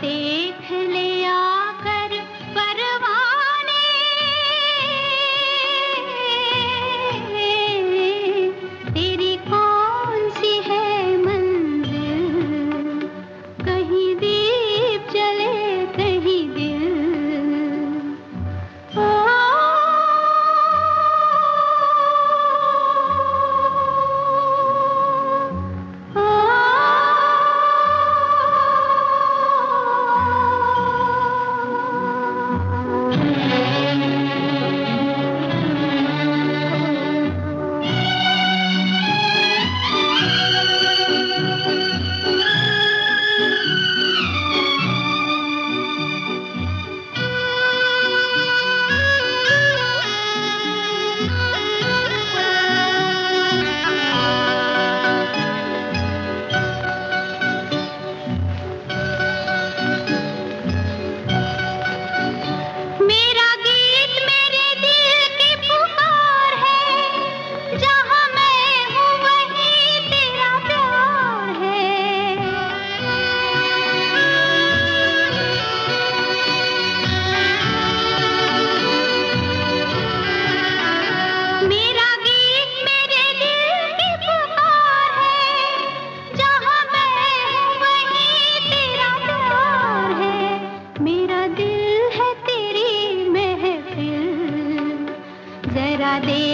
देख ले जरा देख